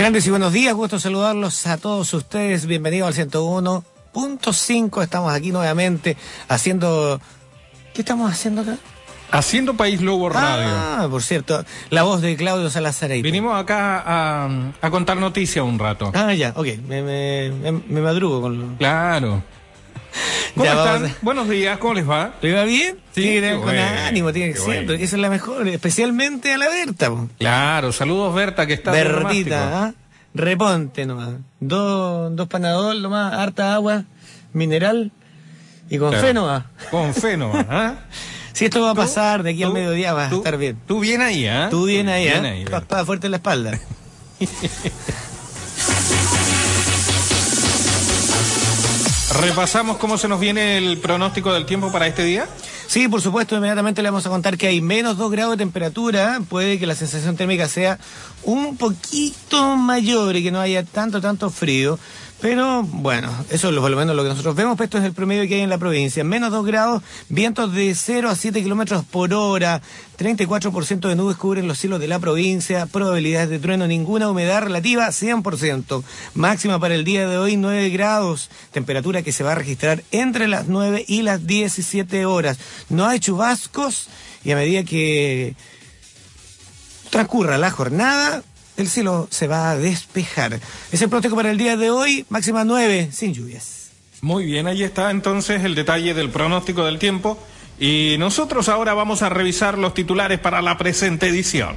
Grandes y buenos días, gusto saludarlos a todos ustedes. Bienvenidos al 101.5. Estamos aquí nuevamente haciendo. ¿Qué estamos haciendo acá? Haciendo País Lobo Radio. Ah, por cierto, la voz de Claudio Salazar. Vinimos acá a, a contar noticias un rato. Ah, ya, ok. Me, me, madrugo con lo... Claro. ¿Cómo Ya, están? Buenos días, ¿cómo les va? ¿Le va bien? Sí, Tiene que qué tener con ánimo, tiene que ser. Esa es la mejor, especialmente a la Berta. po. Claro, saludos Berta, que está. Bertita, ¿ah? Reponte nomás. Dos, dos panadol nomás, harta agua, mineral y con Claro. fe nomás. Con fe nomás, ¿ah? Si esto va a pasar de aquí al mediodía, va a estar bien. Tú bien ahí, ¿ah? Tú bien ahí, Bien ¿eh? ahí, Paspada fuerte en la espalda. Repasamos cómo se nos viene el pronóstico del tiempo para este día. Sí, por supuesto, inmediatamente le vamos a contar que hay menos 2 grados de temperatura, puede que la sensación térmica sea un poquito mayor y que no haya tanto, tanto frío, pero bueno, eso es lo- por lo menos lo que nosotros vemos, pues esto es el promedio que hay en la provincia, menos 2 grados, vientos de 0 a 7 kilómetros por hora, 34% de nubes cubren los cielos de la provincia, probabilidades de trueno ninguna, humedad relativa 100%, máxima para el día de hoy 9 grados, temperatura que se va a registrar entre las 9 y las 17 horas. No hay chubascos y a medida que transcurra la jornada, el cielo se va a despejar. Es el pronóstico para el día de hoy, máxima 9, sin lluvias. Muy bien, ahí está entonces el detalle del pronóstico del tiempo. Y nosotros ahora vamos a revisar los titulares para la presente edición.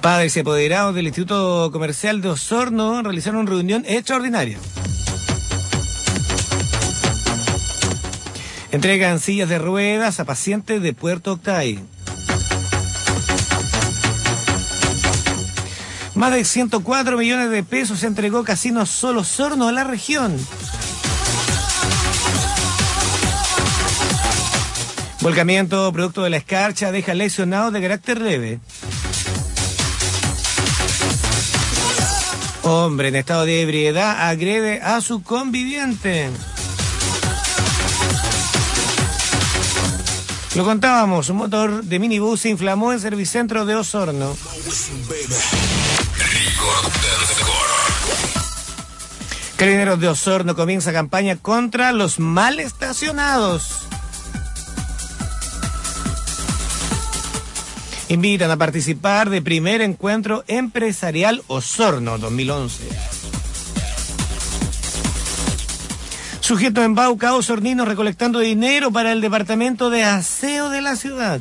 Padres y apoderados del Instituto Comercial de Osorno realizaron reunión extraordinaria. Entregan sillas de ruedas a pacientes de Puerto Octay. Más de 104 millones de pesos se entregó Casino Solo Osorno a la región. Volcamiento producto de la escarcha deja lesionados de carácter leve. Hombre en estado de ebriedad agrede a su conviviente. Lo contábamos, un motor de minibús se inflamó en Servicentro de Osorno. Carineros de Osorno comienza campaña contra los mal estacionados. Invitan a participar de primer encuentro empresarial Osorno 2011. Sujeto en Bauca, Osornino recolectando dinero para el departamento de aseo de la ciudad.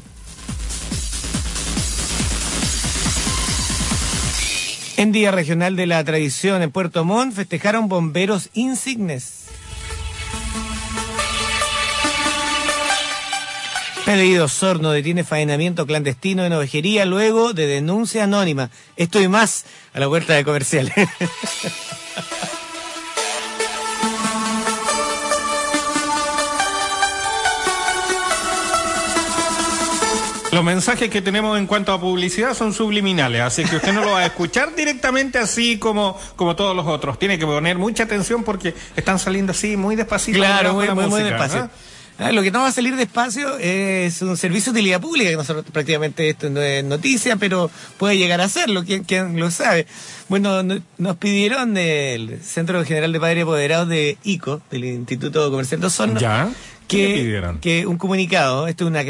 En Día Regional de la Tradición en Puerto Montt festejaron bomberos insignes. Pedido Sorno detiene faenamiento clandestino en ovejería luego de denuncia anónima. Esto y más a la vuelta de comercial. Los mensajes que tenemos en cuanto a publicidad son subliminales, así que usted no lo va a escuchar directamente así como, como todos los otros. Tiene que poner mucha atención porque están saliendo así muy despacito. claro, muy, muy, muy despacio. ¿no? Ah, lo que no va a salir despacio es un servicio de utilidad pública, que nosotros prácticamente esto no es noticia, pero puede llegar a serlo, ¿quién, quién lo sabe? Bueno, no- nos pidieron del Centro General de Padres Apoderados de ICO, del Instituto Comercial de Osorno, ¿Ya? ¿Qué le que, pidieron? que un comunicado, esto es una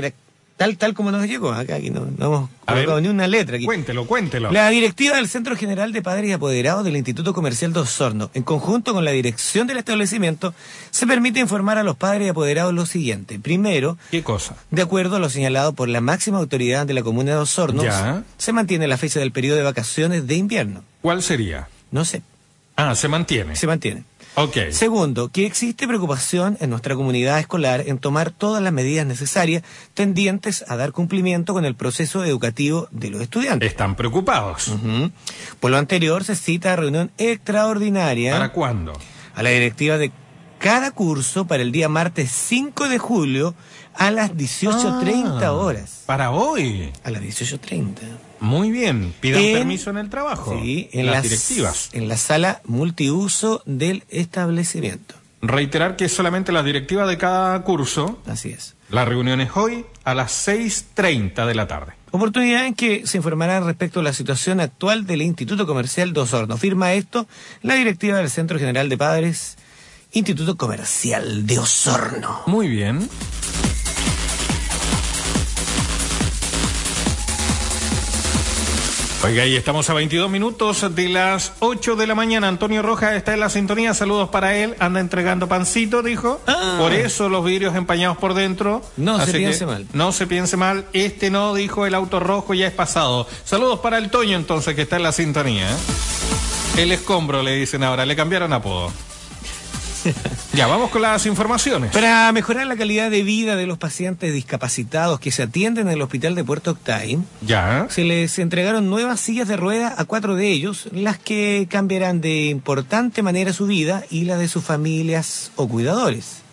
tal tal como nos llegó acá, aquí no, no hemos colocado ni una letra aquí. Cuéntelo, cuéntelo. La directiva del Centro General de Padres y Apoderados del Instituto Comercial de Osorno, en conjunto con la dirección del establecimiento, se permite informar a los padres y apoderados lo siguiente. Primero, ¿Qué cosa? de acuerdo a lo señalado por la máxima autoridad de la comuna de Osorno, Ya. se mantiene la fecha del periodo de vacaciones de invierno. ¿Cuál sería? No sé, Ah, se mantiene. se mantiene. Ok. Segundo, que existe preocupación en nuestra comunidad escolar en tomar todas las medidas necesarias tendientes a dar cumplimiento con el proceso educativo de los estudiantes. Están preocupados. Por lo anterior, se cita reunión extraordinaria ¿Para cuándo? a la directiva de cada curso para el día martes 5 de julio a las 18.30 Ah, horas. Para hoy. A las 18.30. Muy bien. Pidan En- permiso en el trabajo. Sí, en las las- directivas. En la sala multiuso del establecimiento. Reiterar que es solamente la directiva de cada curso. Así es. La reunión es hoy a las 6.30 de la tarde. Oportunidad en que se informará respecto a la situación actual del Instituto Comercial de Osorno. Firma esto la directiva del Centro General de Padres, Instituto Comercial de Osorno. Muy bien. Oiga, y estamos a 22 minutos de las 8 de la mañana. Antonio Rojas está en la sintonía. Saludos para él. Anda entregando pancito, dijo. Ah. Por eso los vidrios empañados por dentro. No se piense mal. No se piense mal. Este no, dijo el auto rojo, ya es pasado. Saludos para el Toño, entonces, que está en la sintonía. ¿eh? El escombro, le dicen ahora. Le cambiaron apodo. Ya, vamos con las informaciones. Para mejorar la calidad de vida de los pacientes discapacitados que se atienden en el hospital de Puerto Octay, Ya. se les entregaron nuevas sillas de rueda a cuatro de ellos, las que cambiarán de importante manera su vida y la de sus familias o cuidadores.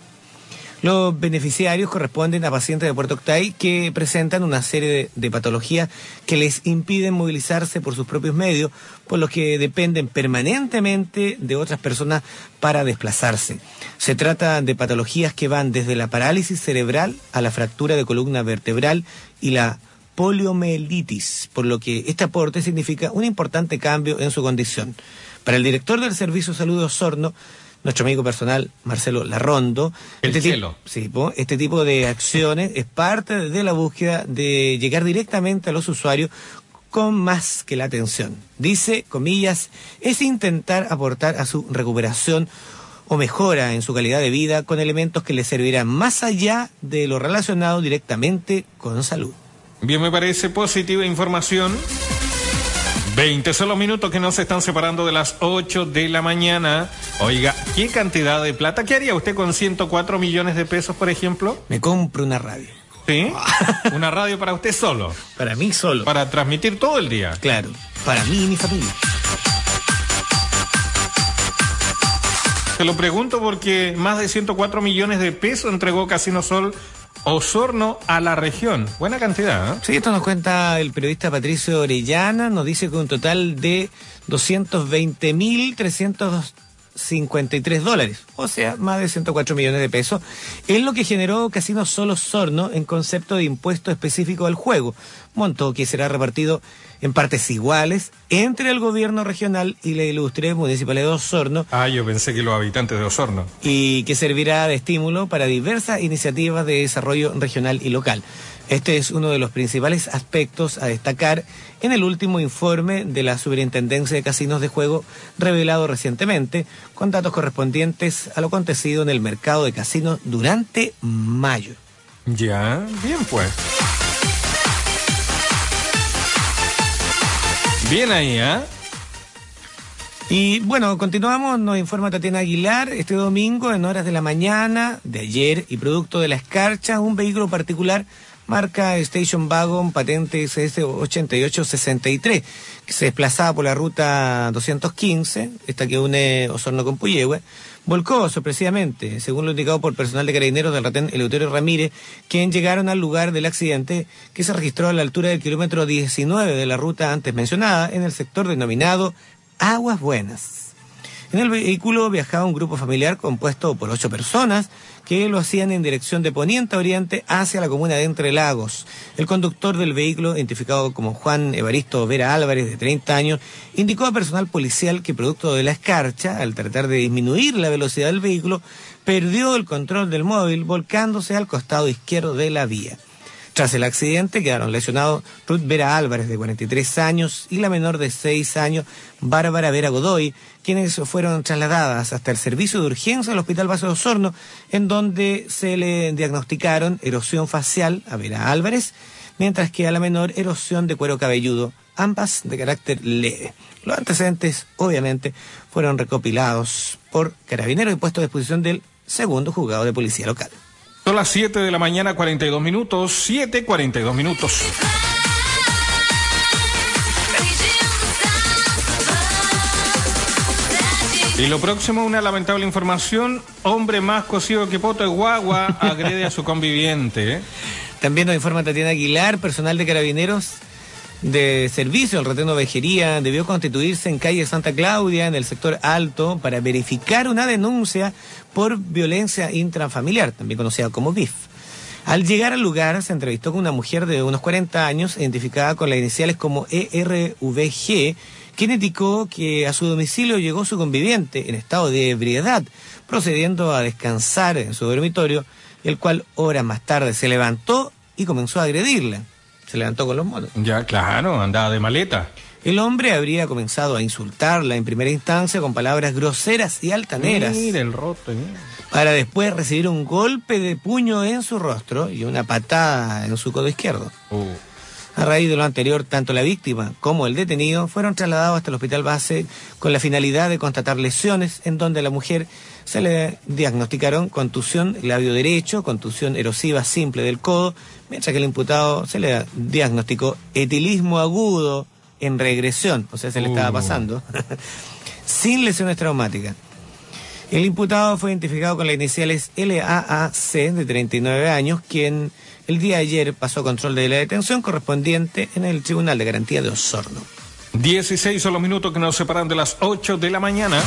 Los beneficiarios corresponden a pacientes de Puerto Octay que presentan una serie de, de patologías que les impiden movilizarse por sus propios medios, por los que dependen permanentemente de otras personas para desplazarse. Se trata de patologías que van desde la parálisis cerebral a la fractura de columna vertebral y la poliomielitis, por lo que este aporte significa un importante cambio en su condición. Para el director del Servicio de Salud de Osorno, nuestro amigo personal Marcelo Larrondo, El este, cielo. este tipo de acciones es parte de la búsqueda de llegar directamente a los usuarios con más que la atención. Dice, comillas, es intentar aportar a su recuperación o mejora en su calidad de vida con elementos que le servirán más allá de lo relacionado directamente con salud. Bien, me parece positiva información. 20 son los minutos que nos están separando de las 8 de la mañana. Oiga, ¿qué cantidad de plata? ¿Qué haría usted con 104 millones de pesos, por ejemplo? Me compro una radio. ¿Sí? Una radio para usted solo, Para mí solo. para transmitir todo el día. Claro, para mí y mi familia. Te lo pregunto porque más de 104 millones de pesos entregó Casino Sol Osorno a la región. Buena cantidad, ¿eh? Sí, esto nos cuenta el periodista Patricio Orellana, nos dice que un total de 220.353 dólares, o sea, más de 104 millones de pesos, es lo que generó Casino Solo Sorno en concepto de impuesto específico al juego, monto que será repartido en partes iguales entre el gobierno regional y la ilustre municipalidad de Osorno, Ah, yo pensé que los habitantes de Osorno. y que servirá de estímulo para diversas iniciativas de desarrollo regional y local. Este es uno de los principales aspectos a destacar en el último informe de la Superintendencia de Casinos de Juego revelado recientemente, con datos correspondientes a lo acontecido en el mercado de casinos durante mayo. Ya, bien pues. Bien ahí, ¿ah? Y bueno, continuamos, nos informa Tatiana Aguilar, este domingo en horas de la mañana de ayer y producto de la escarcha, un vehículo particular marca Station Wagon patente SS8863, que se desplazaba por la ruta 215, esta que une Osorno con Puyehue, volcó sorpresivamente, según lo indicado por personal de carabineros del retén Eleuterio Ramírez, quien llegaron al lugar del accidente que se registró a la altura del kilómetro 19 de la ruta antes mencionada, en el sector denominado Aguas Buenas. En el vehículo viajaba un grupo familiar compuesto por ocho personas que lo hacían en dirección de poniente a oriente hacia la comuna de Entre Lagos. El conductor del vehículo, identificado como Juan Evaristo Vera Álvarez, de 30 años, indicó a personal policial que producto de la escarcha, al tratar de disminuir la velocidad del vehículo, perdió el control del móvil volcándose al costado izquierdo de la vía. Tras el accidente quedaron lesionados Ruth Vera Álvarez, de 43 años, y la menor de 6 años, Bárbara Vera Godoy, quienes fueron trasladadas hasta el servicio de urgencia del Hospital Vaso de Osorno, en donde se le diagnosticaron erosión facial a Vera Álvarez, mientras que a la menor erosión de cuero cabelludo, ambas de carácter leve. Los antecedentes, obviamente, fueron recopilados por carabineros y puestos a disposición del segundo juzgado de policía local. Son las 7 de la mañana, 42 minutos. 7, 42 minutos. Y lo próximo, una lamentable información. Hombre más cocido que poto de guagua agrede a su conviviente. ¿eh? También nos informa Tatiana Aguilar, personal de carabineros de servicio, el retén de ovejería, debió constituirse en calle Santa Claudia, en el sector alto, para verificar una denuncia por violencia intrafamiliar, también conocida como BIF. Al llegar al lugar, se entrevistó con una mujer de unos 40 años, identificada con las iniciales como ERVG, quien indicó que a su domicilio llegó su conviviente en estado de ebriedad, procediendo a descansar en su dormitorio, el cual horas más tarde se levantó y comenzó a agredirla. Se levantó con los monos. Ya, claro, andaba de maleta. El hombre habría comenzado a insultarla en primera instancia con palabras groseras y altaneras. Mira el roto. Para después recibir un golpe de puño en su rostro y una patada en su codo izquierdo. Uh. A raíz de lo anterior, tanto la víctima como el detenido fueron trasladados hasta el hospital base con la finalidad de constatar lesiones en donde la mujer se le diagnosticaron contusión labio derecho, contusión erosiva simple del codo, mientras que el imputado se le diagnosticó etilismo agudo en regresión, o sea, se le estaba Uh. pasando, sin lesiones traumáticas. El imputado fue identificado con las iniciales LAAC de 39 años, quien el día de ayer pasó control de la detención correspondiente en el Tribunal de Garantía de Osorno. 16 son los minutos que nos separan de las 8 de la mañana.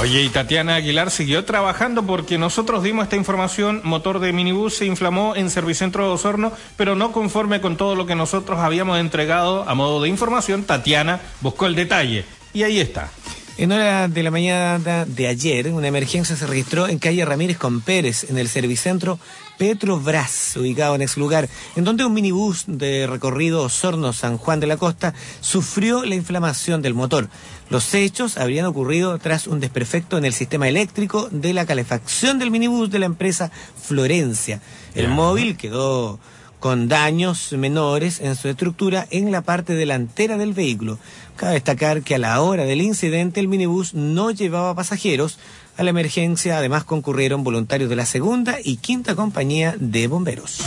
Oye, y Tatiana Aguilar siguió trabajando porque nosotros dimos esta información, motor de minibús se inflamó en Servicentro de Osorno, pero no conforme con todo lo que nosotros habíamos entregado a modo de información, Tatiana buscó el detalle. Y ahí está. En hora de la mañana de ayer, una emergencia se registró en calle Ramírez con Pérez, en el servicentro Petrobras, ubicado en ese lugar, en donde un minibús de recorrido Osorno-San Juan de la Costa sufrió la inflamación del motor. Los hechos habrían ocurrido tras un desperfecto en el sistema eléctrico de la calefacción del minibús de la empresa Florencia. El móvil quedó con daños menores en su estructura en la parte delantera del vehículo. Cabe destacar que a la hora del incidente el minibús no llevaba pasajeros. A la emergencia además concurrieron voluntarios de la segunda y quinta compañía de bomberos.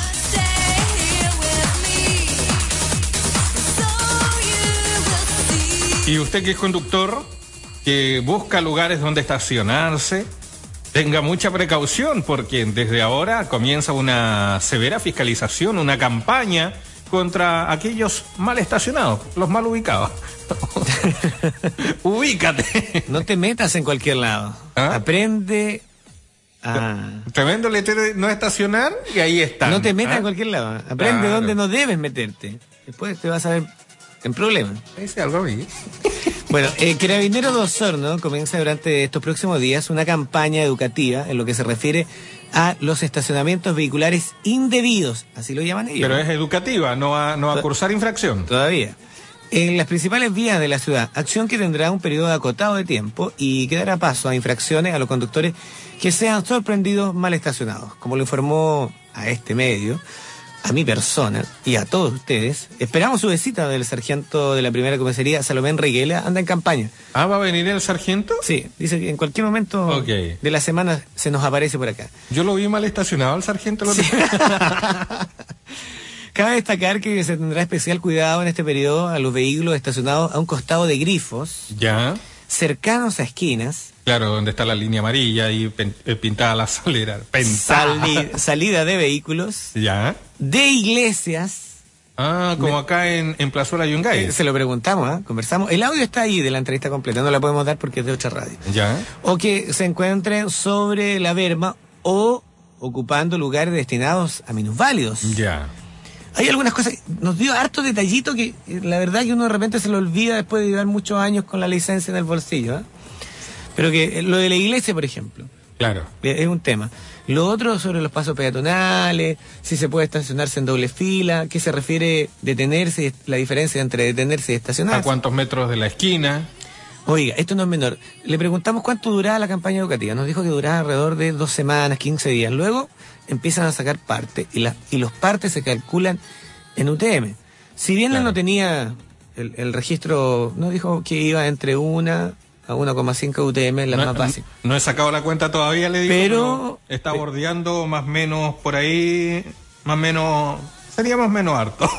Y usted que es conductor, que busca lugares donde estacionarse, tenga mucha precaución porque desde ahora comienza una severa fiscalización, una campaña contra aquellos mal estacionados, los mal ubicados. Ubícate. No te metas en cualquier lado. ¿Ah? Aprende a... Tremendo letrero de no estacionar y ahí está. No te metas en cualquier lado. Aprende Claro. dónde no debes meterte. Después te vas a ver en problemas. Dice algo a mí. Bueno, eh, Carabinero de Osorno comienza durante estos próximos días una campaña educativa en lo que se refiere a los estacionamientos vehiculares indebidos, así lo llaman ellos. Pero es educativa, no va, no a cursar infracción. Todavía. En las principales vías de la ciudad, acción que tendrá un periodo acotado de tiempo y que dará paso a infracciones a los conductores que sean sorprendidos mal estacionados. Como lo informó a este medio, a mi persona y a todos ustedes, esperamos su visita del sargento de la primera comisaría, Salomé Enriquela, anda en campaña. Ah, ¿va a venir el sargento? Sí, dice que en cualquier momento de la semana se nos aparece por acá. Yo lo vi mal estacionado al sargento. el otro día. Cabe destacar que se tendrá especial cuidado en este periodo a los vehículos estacionados a un costado de grifos, Ya. Cercanos a esquinas, Claro, donde está la línea amarilla y pen- eh, pintada la. Pentada. sali- salida de vehículos, Ya. de iglesias. Ah, como acá en, en Plazuela Yungay. Eh, se lo preguntamos, ¿ah? conversamos. El audio está ahí de la entrevista completa, no la podemos dar porque es de otra radio. Ya. O que se encuentren sobre la berma o ocupando lugares destinados a minusválidos. Ya. Hay algunas cosas, nos dio harto detallito que eh, la verdad que uno de repente se lo olvida después de llevar muchos años con la licencia en el bolsillo. ¿ah? Pero que eh, lo de la iglesia, por ejemplo, Claro. eh, es un tema. Lo otro sobre los pasos peatonales, si se puede estacionarse en doble fila, qué se refiere detenerse, la diferencia entre detenerse y ¿A estacionarse. cuántos metros de la esquina? Oiga, esto no es menor. Le preguntamos cuánto duraba la campaña educativa. Nos dijo que duraba alrededor de dos semanas, 15 días. Luego empiezan a sacar parte y, la- y los partes se calculan en UTM. Si bien él Claro. no tenía el, el registro, no dijo que iba entre una a 1,5 UTM, no, más básicas. no he sacado la cuenta todavía, le digo. Pero- Está bordeando más o menos por ahí, más o menos, sería más o menos harto.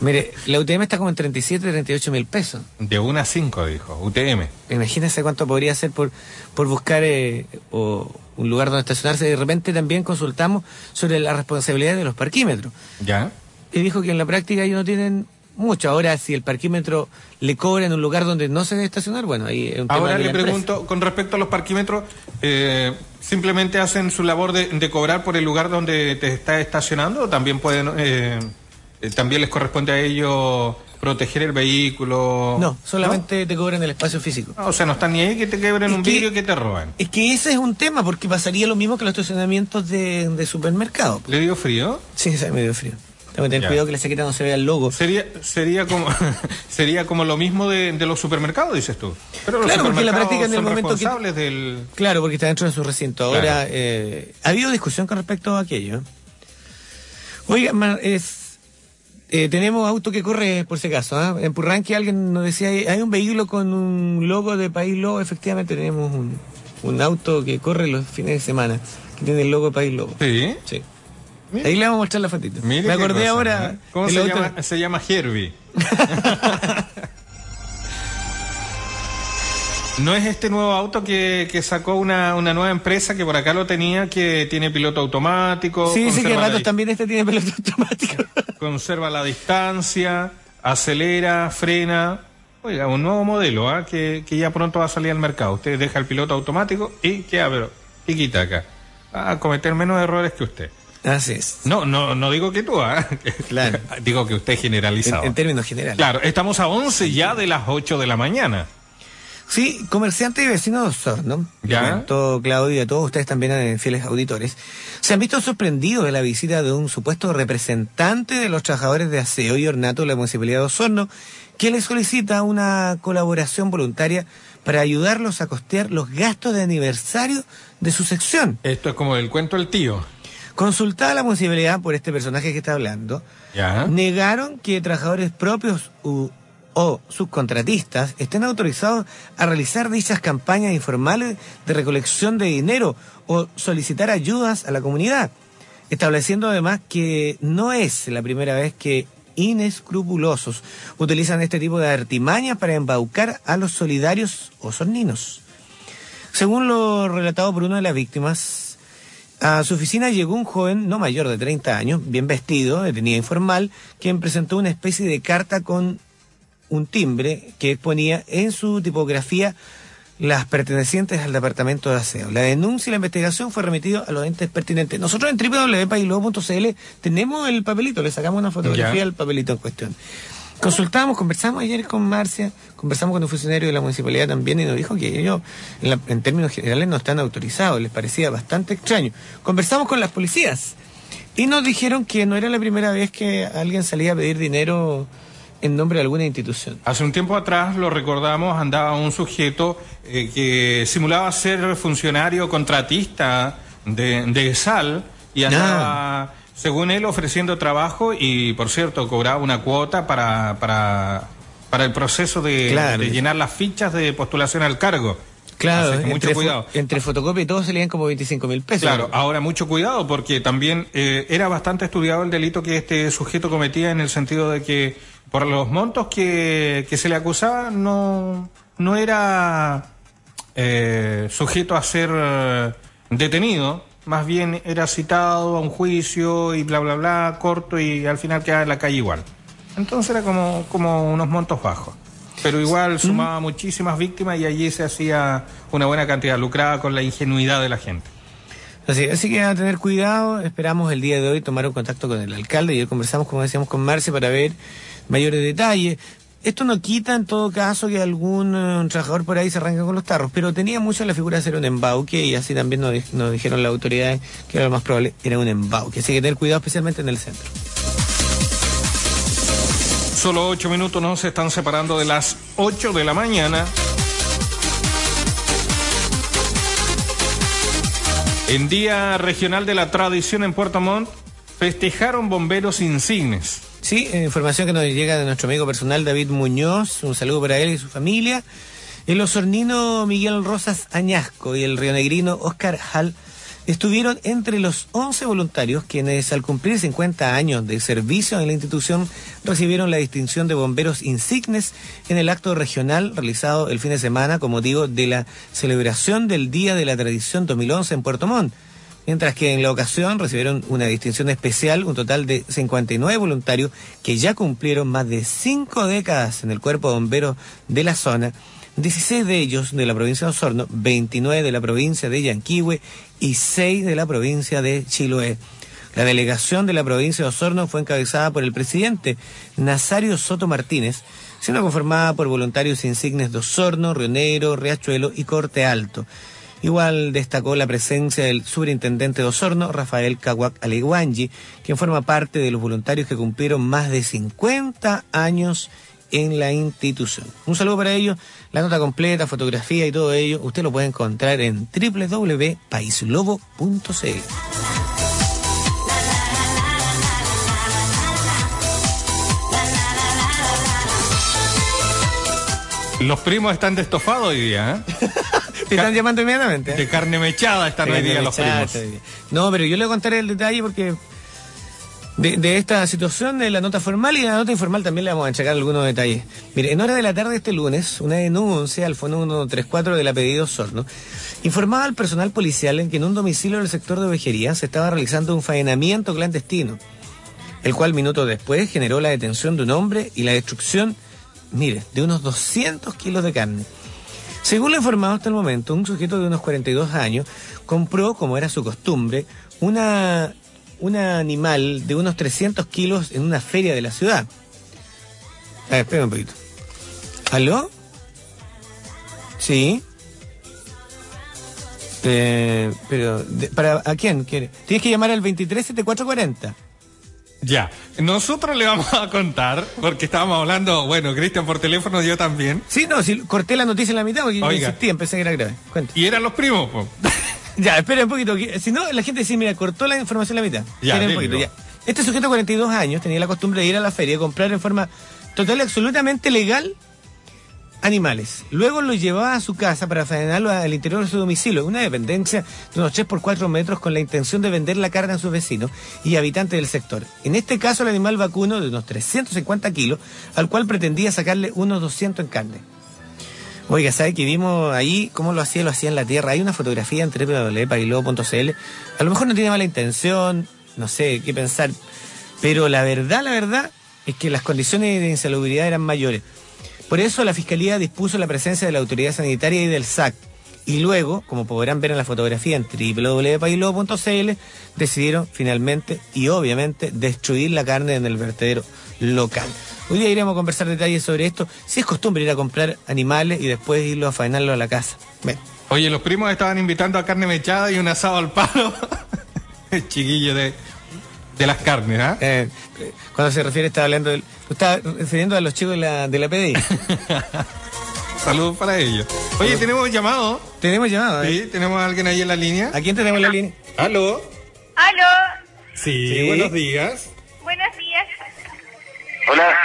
Mire, la UTM está como en 37, 38 mil pesos. De una a cinco, dijo, UTM. Imagínese cuánto podría ser por, por buscar eh, o un lugar donde estacionarse. De repente también consultamos sobre la responsabilidad de los parquímetros. ¿Ya? Y dijo que en la práctica ellos no tienen mucho. Ahora, si el parquímetro le cobra en un lugar donde no se debe estacionar, bueno, ahí es un tema Ahora de le empresa. pregunto, con respecto a los parquímetros, eh, ¿simplemente hacen su labor de, de cobrar por el lugar donde te está estacionando o también pueden, eh, también les corresponde a ellos proteger el vehículo? No, solamente te cobran el espacio físico. ¿No? O sea, no están ni ahí que te quebren Es un vidrio y que te roban. Es que ese es un tema, porque pasaría lo mismo que los estacionamientos de, de supermercado. ¿Le dio frío? Sí, se medio frío. Tengo que tener Ya. cuidado que la chaqueta no se vea el logo. Sería, sería como sería como lo mismo de, de los supermercados, dices tú. Pero los Claro, porque la supermercados práctica en el momento que- del... Claro, porque está dentro de su recinto. Ahora, Claro. eh, ha habido discusión con respecto a aquello. ¿eh? Oiga, Mar- es, eh, tenemos auto que corre, por si acaso. ¿ah? En Purranque alguien nos decía, hay un vehículo con un logo de País Lobo. Efectivamente, tenemos un, un auto que corre los fines de semana, que tiene el logo de País Lobo. Sí. Sí. Mira. Ahí le vamos a mostrar la fotito. Mire Me acordé cosa, ahora. ¿eh? ¿Cómo se auto- llama? Se llama Herbie. ¿No es este nuevo auto que, que sacó una, una nueva empresa que por acá lo tenía, que tiene piloto automático? Sí, sí, que ratos también este tiene piloto automático. Conserva la distancia, acelera, frena. Oiga, un nuevo modelo ¿ah? que, que ya pronto va a salir al mercado. Usted deja el piloto automático y queda, pero, y quita acá. Va a cometer menos errores que usted. Así es. No, no, no digo que tú, ¿ah? Claro. digo que usted En, generalizado. en términos generales. Claro, estamos a 11 ya de las 8 de la mañana. Sí, comerciante y vecino de Osorno, Ya. Claudio y a todos ustedes también eh, fieles auditores, se han visto sorprendidos de la visita de un supuesto representante de los trabajadores de aseo y ornato de la Municipalidad de Osorno, que les solicita una colaboración voluntaria para ayudarlos a costear los gastos de aniversario de su sección. Esto es como el cuento del tío. Consultada la municipalidad por este personaje que está hablando, Ya. negaron que trabajadores propios u- o subcontratistas estén autorizados a realizar dichas campañas informales de recolección de dinero o solicitar ayudas a la comunidad, estableciendo además que no es la primera vez que inescrupulosos utilizan este tipo de artimañas para embaucar a los solidarios o sorninos. Según lo relatado por una de las víctimas, a su oficina llegó un joven no mayor de 30 años, bien vestido, de informal, quien presentó una especie de carta con un timbre que exponía en su tipografía las pertenecientes al departamento de aseo. La denuncia y la investigación fue remitido a los entes pertinentes. Nosotros en www.pailobo.cl tenemos el papelito, le sacamos una fotografía al papelito en cuestión. Consultamos, conversamos ayer con Marcia, conversamos con un funcionario de la municipalidad también y nos dijo que ellos, en, la- en términos generales, no están autorizados. Les parecía bastante extraño. Conversamos con las policías y nos dijeron que no era la primera vez que alguien salía a pedir dinero en nombre de alguna institución. Hace un tiempo atrás, lo recordamos, andaba un sujeto eh, que simulaba ser funcionario contratista de, de SAL y andaba, según él, ofreciendo trabajo y, por cierto, cobraba una cuota para, para, para el proceso de, Claro. de llenar las fichas de postulación al cargo. Claro, Así mucho cuidado. entre fotocopia y todo salían como 25 mil pesos. Claro, ahora mucho cuidado porque también eh, era bastante estudiado el delito que este sujeto cometía en el sentido de que por los montos que, que se le acusaba no, no era eh, sujeto a ser eh, detenido, más bien era citado a un juicio y bla, bla, bla, corto y al final quedaba en la calle igual. Entonces era como, como unos montos bajos. Pero igual sumaba muchísimas víctimas y allí se hacía una buena cantidad lucrada con la ingenuidad de la gente. Así, así que a tener cuidado, esperamos el día de hoy tomar un contacto con el alcalde y hoy conversamos, como decíamos, con Marce para ver mayores detalles. Esto no quita en todo caso que algún eh, trabajador por ahí se arranque con los tarros, pero tenía mucho la figura de ser un embauque y así también nos dijeron las autoridades que era lo más probable, era un embauque. Así que tener cuidado especialmente en el centro. Solo ocho minutos nos están separando de las ocho de la mañana. En Día Regional de la Tradición en Puerto Montt, festejaron bomberos insignes. Sí, eh, información que nos llega de nuestro amigo personal David Muñoz, un saludo para él y su familia. El osornino Miguel Rosas Añasco y el rionegrino Oscar Hall estuvieron entre los 11 voluntarios quienes al cumplir 50 años de servicio en la institución recibieron la distinción de bomberos insignes en el acto regional realizado el fin de semana con motivo de la celebración del Día de la Tradición 2011 en Puerto Montt. Mientras que en la ocasión recibieron una distinción especial un total de 59 voluntarios que ya cumplieron más de cinco décadas en el cuerpo de bomberos de la zona 16 de ellos de la provincia de Osorno, 29 de la provincia de Yanquihue y 6 de la provincia de Chiloé. La delegación de la provincia de Osorno fue encabezada por el presidente Nazario Soto Martínez, siendo conformada por voluntarios insignes de Osorno, Rionero, Riachuelo y Corte Alto. Igual destacó la presencia del superintendente de Osorno, Rafael Caguac Aleguangi, quien forma parte de los voluntarios que cumplieron más de 50 años en la institución. Un saludo para ellos. La nota completa, fotografía y todo ello, usted lo puede encontrar en www.paislobo.cl. Los primos están de estofado hoy día, ¿eh? Te están llamando inmediatamente. De carne mechada están hoy día los primos. No, pero yo le contaré el detalle porque de, esta situación de la nota formal y la nota informal también le vamos a checar algunos detalles. Mire, en hora de la tarde este lunes, una denuncia al fondo 134 de la pedido Sorno informaba al personal policial en que en un domicilio del sector de ovejería se estaba realizando un faenamiento clandestino, el cual minutos después generó la detención de un hombre y la destrucción, mire, de unos 200 kilos de carne. Según lo informado hasta el momento, un sujeto de unos 42 años compró, como era su costumbre, una un animal de unos 300 kilos en una feria de la ciudad. A ver, espera un poquito. ¿Aló? Sí. Eh, pero, ¿para a quién quiere? Tienes que llamar al 237440. Ya, nosotros le vamos a contar, porque estábamos hablando, bueno, Cristian por teléfono, yo también. Sí, no, si corté la noticia en la mitad porque insistí, empecé que era grave. Y eran los primos. Ya, esperen un poquito. Si no, la gente dice, mira, cortó la información a la mitad. Ya, un poquito, ya. Este sujeto de 42 años tenía la costumbre de ir a la feria y comprar en forma total y absolutamente legal animales. Luego los llevaba a su casa para faenarlo al interior de su domicilio, una dependencia de unos 3 por 4 metros con la intención de vender la carne a sus vecinos y habitantes del sector. En este caso el animal vacuno de unos 350 kilos, al cual pretendía sacarle unos 200 en carne. Oiga, ¿sabe que vimos ahí cómo lo hacía? Lo hacía en la tierra. Hay una fotografía en www.pailobo.cl. A lo mejor no tiene mala intención, no sé qué pensar, pero la verdad, la verdad, es que las condiciones de insalubridad eran mayores. Por eso la Fiscalía dispuso la presencia de la autoridad sanitaria y del SAC. Y luego, como podrán ver en la fotografía en www.pailobo.cl, decidieron finalmente y obviamente destruir la carne en el vertedero local. Hoy día iremos a conversar detalles sobre esto. Si es costumbre ir a comprar animales y después irlo a faenarlo a la casa. Oye, los primos estaban invitando a carne mechada y un asado al palo. El chiquillo de, de las carnes, ¿ah? ¿eh? cuando se refiere, está hablando del. Está refiriendo a los chicos de la, de la PDI. Saludos para ellos. Oye, tenemos llamado. Tenemos llamado, ¿eh? Sí, tenemos a alguien ahí en la línea. ¿A quién tenemos en la línea? ¿Aló? ¿Aló? sí, buenos días. Buenos días. Hola.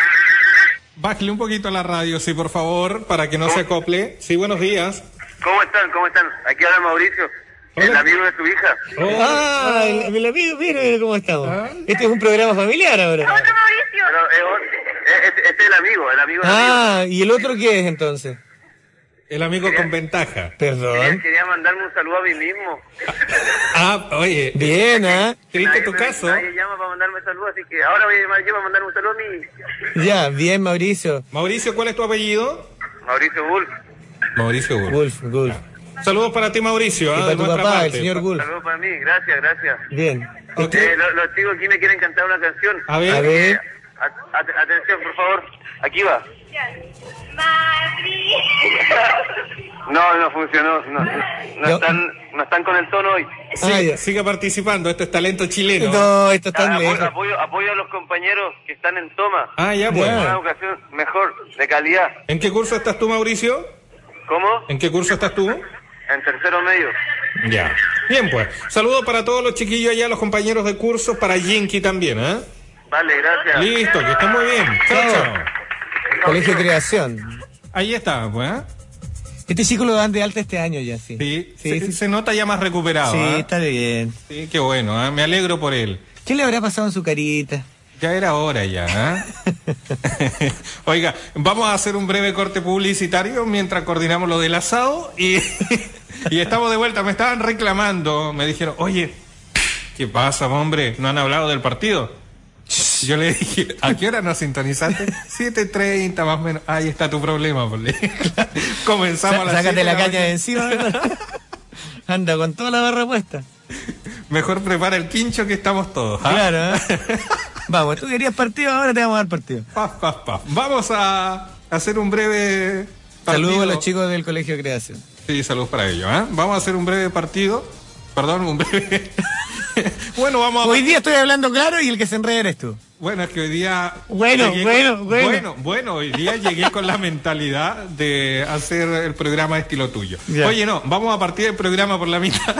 Bájale un poquito a la radio, sí, por favor, para que no se acople. Sí, buenos días. ¿Cómo están? ¿Cómo están? Aquí habla Mauricio, el amigo de su hija. Ah, el, amigo, mire cómo estamos. Ah. Este es un programa familiar ahora. Otro Mauricio. Pero, este es el amigo, el amigo. Ah, ¿y el otro qué es entonces? El amigo con ventaja. Perdón. Quería, mandarme un saludo a mí mismo. Ah, oye. Bien, ¿ah? ¿eh? tu caso? Nadie llama para mandarme saludos, así que ahora voy a llamar yo para mandarme un saludo a mí. Ya, bien, Mauricio. Mauricio, ¿cuál es tu apellido? Mauricio Wolf. Mauricio Wolf. Wolf, Wolf. Saludos para ti, Mauricio. Y ¿ah? para tu papá, el señor Wolf. Saludos para mí, gracias, gracias. Bien. Eh, los, chicos aquí me quieren cantar una canción. A ver. A ver. Atención, por favor. Aquí va. Madrid. No, no funcionó. No, no, están, no están con el tono hoy. Sí, ah, siga participando, esto es talento chileno. No, esto está ah, lejos. Apoyo, apoyo, a los compañeros que están en toma. Ah, ya, pues. Una educación mejor, de calidad. ¿En qué curso estás tú, Mauricio? ¿Cómo? ¿En qué curso estás tú? En tercero medio. Ya. Bien, pues. Saludos para todos los chiquillos allá, los compañeros de curso, para Jinky también, ¿eh? Vale, gracias. Listo, que estén muy bien. Chao, chao. Colegio Creación. Ahí está, pues. ¿eh? Este chico lo dan de alta este año ya, sí. Sí, sí, se, sí. se nota ya más recuperado. Sí, ¿ah? está bien. Sí, qué bueno, ¿ah? me alegro por él. ¿Qué le habrá pasado en su carita? Ya era hora ya. ¿ah? Oiga, vamos a hacer un breve corte publicitario mientras coordinamos lo del asado y, y estamos de vuelta. Me estaban reclamando, me dijeron, oye, ¿qué pasa, hombre? ¿No han hablado del partido? Yo le dije, ¿a qué hora nos sintonizaste? 7.30 más o menos. Ahí está tu problema, por Comenzamos a las Sácate 7 la caña de encima. Anda con toda la barra puesta. Mejor prepara el quincho que estamos todos. ¿ah? Claro, ¿eh? Vamos, tú querías partido, ahora te vamos a dar partido. Paf, paf, paf. Vamos a hacer un breve partido. Saludos a los chicos del Colegio de Creación. Sí, saludos para ellos. ¿ah? Vamos a hacer un breve partido. Perdón, un breve. bueno, vamos a. Hoy día estoy hablando claro y el que se enreda eres tú. Bueno, es que hoy día. Bueno, llegué bueno, bueno. bueno. bueno, hoy día llegué con la mentalidad de hacer el programa estilo tuyo. Ya. Oye, no, vamos a partir del programa por la mitad.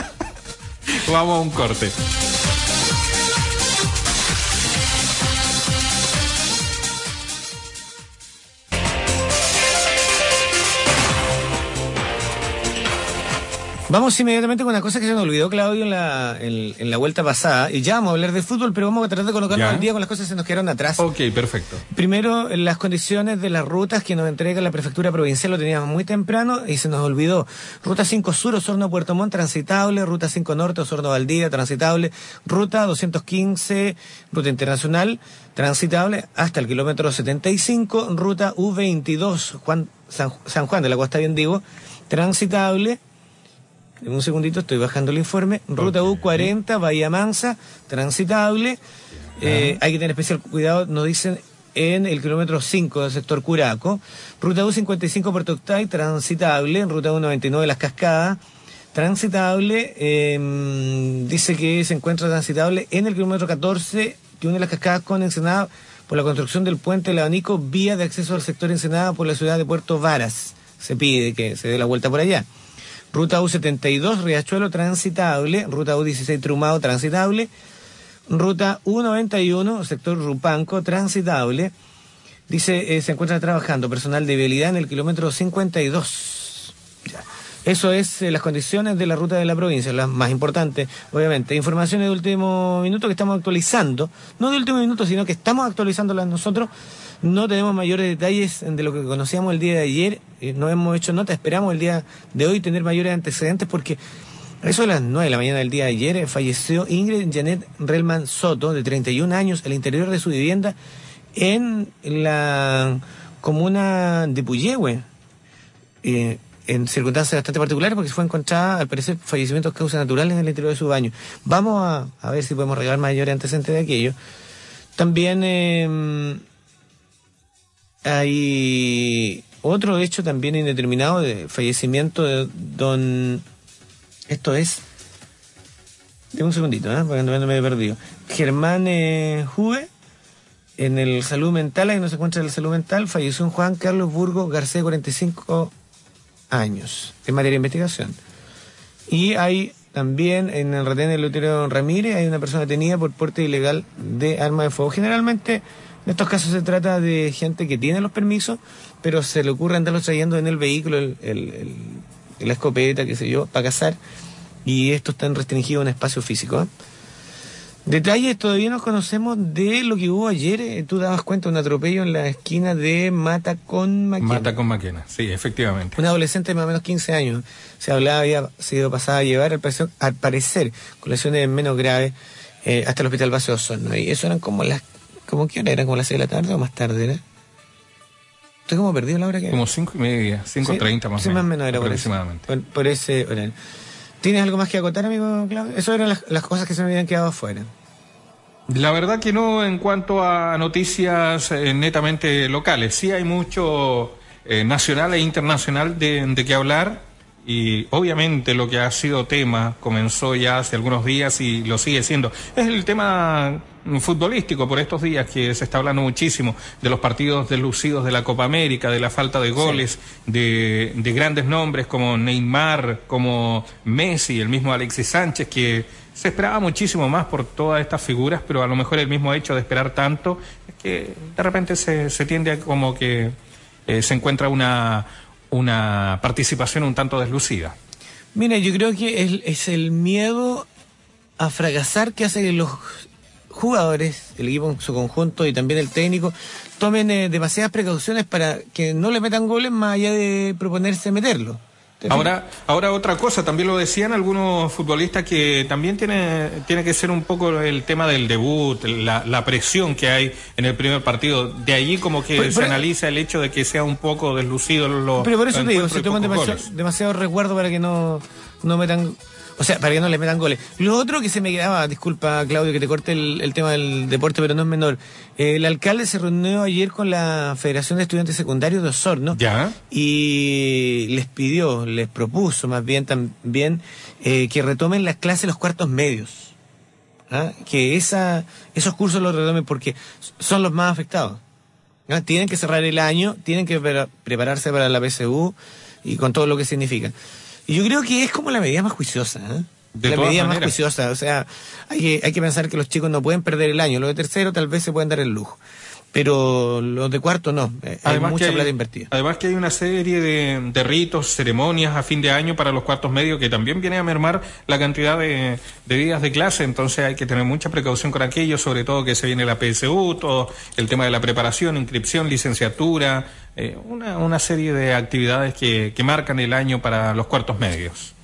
vamos a un corte. Vamos inmediatamente con una cosa que se nos olvidó, Claudio, en la, en, en la vuelta pasada. Y ya vamos a hablar de fútbol, pero vamos a tratar de colocarnos Ya. al día con las cosas que se nos quedaron atrás. Ok, perfecto. Primero, las condiciones de las rutas que nos entrega la prefectura provincial lo teníamos muy temprano y se nos olvidó. Ruta 5 Sur, Osorno Puerto Montt, transitable. Ruta 5 Norte, Osorno Valdivia, transitable. Ruta 215, Ruta Internacional, transitable hasta el kilómetro 75. Ruta U22, Juan, San, San Juan de la Costa Bien Digo, transitable. En un segundito estoy bajando el informe. Ruta U40, Bahía Mansa, transitable. Eh, hay que tener especial cuidado, nos dicen en el kilómetro 5 del sector Curaco. Ruta U55 Puerto Octay, transitable. Ruta U99 Las Cascadas, transitable. eh, dice que se encuentra transitable en el kilómetro 14 que une Las Cascadas con Ensenada por la construcción del puente del abanico vía de acceso al sector Ensenada por la ciudad de Puerto Varas. Se pide que se dé la vuelta por allá. Ruta U72, Riachuelo, transitable. Ruta U16, Trumado, transitable. Ruta U91, sector Rupanco, transitable. Dice, eh, se encuentra trabajando personal de vialidad en el kilómetro 52. Ya. Eso es eh, las condiciones de la ruta de la provincia, las más importantes, obviamente. Informaciones de último minuto que estamos actualizando. No de último minuto, sino que estamos actualizándolas nosotros. No tenemos mayores detalles de lo que conocíamos el día de ayer. eh, no hemos hecho nota. Esperamos el día de hoy tener mayores antecedentes porque a eso de las 9 de la mañana del día de ayer eh, falleció Ingrid Janet Relman Soto, de 31 años, al interior de su vivienda en la comuna de Puyehue. Eh, en circunstancias bastante particulares porque fue encontrada, al parecer, fallecimientos causas naturales en el interior de su baño. Vamos a, a ver si podemos regalar mayores antecedentes de aquello. También eh, hay otro hecho también indeterminado de fallecimiento de don... Esto es... De un segundito, ¿eh? porque no me he perdido. Germán eh, en el salud mental, ahí no se encuentra el salud mental, falleció un Juan Carlos Burgo García, 45 años, en materia de investigación. Y hay también en el retén del Lutero Ramírez, hay una persona detenida por porte ilegal de arma de fuego. Generalmente, en estos casos se trata de gente que tiene los permisos, pero se le ocurre andarlos trayendo en el vehículo, el, el- el- la escopeta, qué sé yo, para cazar, y estos están restringidos a un espacio físico. ¿eh? Detalles, todavía no conocemos de lo que hubo ayer. eh, Tú dabas cuenta un atropello en la esquina de Mata con Maquena. Mata con Maquena, sí, efectivamente. Una adolescente de más o menos 15 años. Se hablaba, había sido pasada a llevar, al parecer, al parecer con lesiones menos graves, eh, hasta el hospital base de Osorno. Y eso eran como las. ¿Cómo qué hora? ¿Eran como las 6 de la tarde o más tarde? ¿era? Estoy como perdido la hora que Como cinco y media, cinco Sí, treinta más o menos. más menos era aproximadamente. por, por ese horario. ¿Tienes algo más que acotar, amigo Claudio? Eso eran las, las cosas que se me habían quedado afuera. La verdad que no en cuanto a noticias eh, netamente locales. Sí hay mucho eh, nacional e internacional de, de qué hablar y obviamente lo que ha sido tema comenzó ya hace algunos días y lo sigue siendo. Es el tema futbolístico por estos días que se está hablando muchísimo de los partidos deslucidos de la Copa América, de la falta de goles, de, de grandes nombres como Neymar, como Messi, el mismo Alexis Sánchez que se esperaba muchísimo más por todas estas figuras, pero a lo mejor el mismo hecho de esperar tanto es que de repente se, se tiende a como que eh, se encuentra una, una participación un tanto deslucida. Mira, yo creo que es, el miedo a fracasar que hace que los jugadores, el equipo en su conjunto y también el técnico, tomen eh, demasiadas precauciones para que no le metan goles más allá de proponerse meterlo. ¿Te Ahora, ahora otra cosa, también lo decían algunos futbolistas que también tiene, tiene que ser un poco el tema del debut, la, la presión que hay en el primer partido. De allí como que Pero- se pero- analiza el hecho de que sea un poco deslucido los Pero por eso te digo, se toman demasiado, demasiado resguardo para que no, no metan, o sea, para que no les metan goles. Lo otro que se me quedaba, disculpa Claudio que te corte el, el tema del deporte, pero no es menor. El alcalde se reunió ayer con la Federación de Estudiantes Secundarios de Osorno Ya. y les pidió, les propuso más bien también eh, que retomen las clases los cuartos medios. ¿ah? Que esa, esos cursos los retomen porque son los más afectados. ¿ah? Tienen que cerrar el año, tienen que pre- prepararse para la PSU y con todo lo que significa. Yo creo que es como la medida más juiciosa. ¿eh? De la medida más juiciosa. O sea, hay que, hay que pensar que los chicos no pueden perder el año. Los de tercero tal vez se pueden dar el lujo. Pero los de cuarto no. Eh, hay mucha que plata invertida. Además que hay una serie de, de ritos, ceremonias a fin de año para los cuartos medios que también viene a mermar la cantidad de, de días de clase, entonces hay que tener mucha precaución con aquello, sobre todo que se viene la PSU, todo el tema de la preparación, inscripción, licenciatura, eh, una, una serie de actividades que, que marcan el año para los cuartos medios.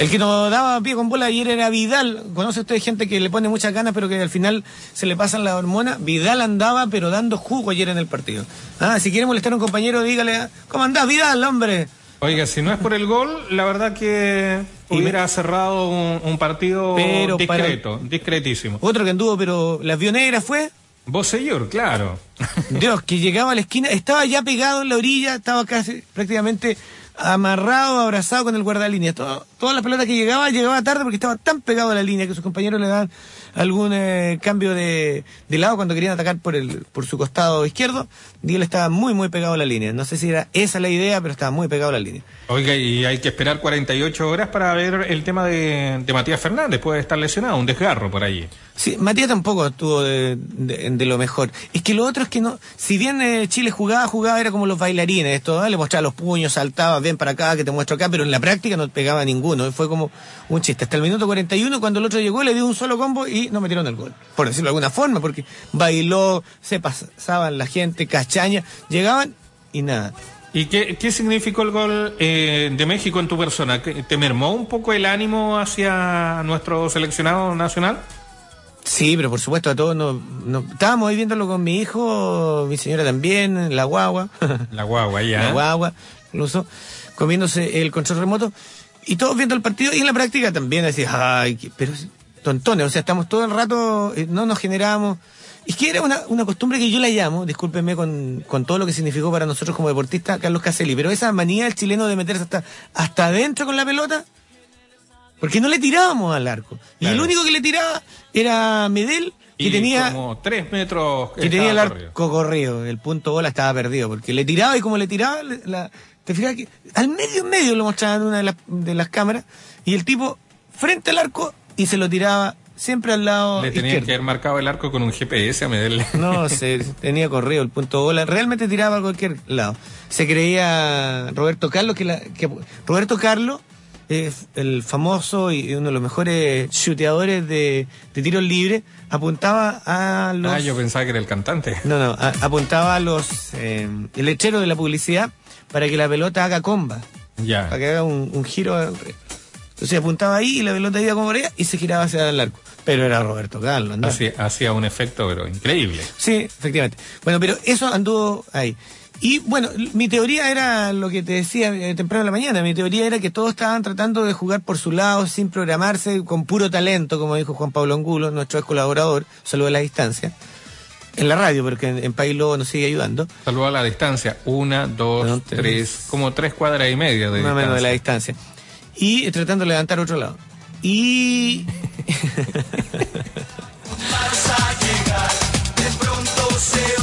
El que nos daba pie con bola ayer era Vidal. ¿Conoce usted gente que le pone muchas ganas pero que al final se le pasan las hormonas? Vidal andaba pero dando jugo ayer en el partido. Ah, si quiere molestar a un compañero, dígale, ¿cómo andás Vidal, hombre? Oiga, si no es por el gol, la verdad que hubiera cerrado un, un partido Pero para- discreto, discretísimo. Otro que anduvo pero las vio negras fue... Vos, señor, claro. Dios, que llegaba a la esquina, estaba ya pegado en la orilla, estaba casi prácticamente amarrado, abrazado con el guardalínea. Todo- todas las pelotas que llegaba, llegaba tarde porque estaba tan pegado a la línea que sus compañeros le daban algún eh, cambio de, de lado cuando querían atacar por el por su costado izquierdo. Y él estaba muy, muy pegado a la línea. No sé si era esa la idea, pero estaba muy pegado a la línea. Oiga, y hay que esperar 48 horas para ver el tema de, de Matías Fernández. Puede estar lesionado, un desgarro por allí. Sí, Matías tampoco estuvo de, de- de lo mejor. Es que lo otro es que no, si bien eh, Chile jugaba, jugaba era como los bailarines, esto, ¿eh? le mostraba los puños, saltaba, ven para acá, que te muestro acá, pero en la práctica no pegaba ninguno, fue como un chiste. Hasta el minuto 41, cuando el otro llegó, le dio un solo combo y no metieron el gol, por decirlo de alguna forma, porque bailó, se pasaban la gente, cachaña, llegaban y nada. ¿Y qué, qué significó el gol eh, de México en tu persona? ¿Que ¿Te mermó un poco el ánimo hacia nuestro seleccionado nacional? Sí, pero por supuesto a todos nos, nos- estábamos ahí viéndolo con mi hijo, mi señora también, la guagua. La guagua, ya. la guagua, incluso, comiéndose el control remoto, y todos viendo el partido, y en la práctica también decías, ay, pero es- tontones, o sea, estamos todo el rato, eh, no nos generábamos. Es que era una, una costumbre que yo la llamo, discúlpenme con, con todo lo que significó para nosotros como deportistas, Carlos Caselli, pero esa manía del chileno de meterse hasta, hasta adentro con la pelota, porque no le tirábamos al arco. Y el único que le tiraba era Medel, que Y tenía como tres metros que tenía el arco corrido. corrido, el punto bola estaba perdido, porque le tiraba y como le tiraba, la- te fijas que al medio en medio lo mostraban en una de las, de las cámaras, y el tipo frente al arco y se lo tiraba siempre al lado Le tenía izquierdo. que haber marcado el arco con un GPS a medirle. No, se tenía corrido el punto bola, realmente tiraba a cualquier lado. Se creía Roberto Carlos, que, la, que Roberto Carlos, el famoso y uno de los mejores chuteadores de, de tiros libres, apuntaba a los... Ah, yo pensaba que era el cantante. No, no, a- apuntaba a los eh, el lechero de la publicidad para que la pelota haga comba, Ya. para que haga un, un giro. Entonces apuntaba ahí y la pelota iba como por allá y se giraba hacia el arco. Pero era Roberto Carlos, ¿no? Hacía, hacía un efecto, pero increíble. Sí, efectivamente. Bueno, pero eso anduvo ahí. Y bueno, mi teoría era lo que te decía eh, temprano en la mañana. Mi teoría era que todos estaban tratando de jugar por su lado, sin programarse, con puro talento, como dijo Juan Pablo Angulo, nuestro ex colaborador, saludo a la distancia. En la radio, porque en, en País Lobo nos sigue ayudando. Saludo a la distancia. Una, dos, No, tres. tres, como tres cuadras y media de más o menos de la distancia. Y tratando de levantar otro lado. Y. Ya. Oye, y,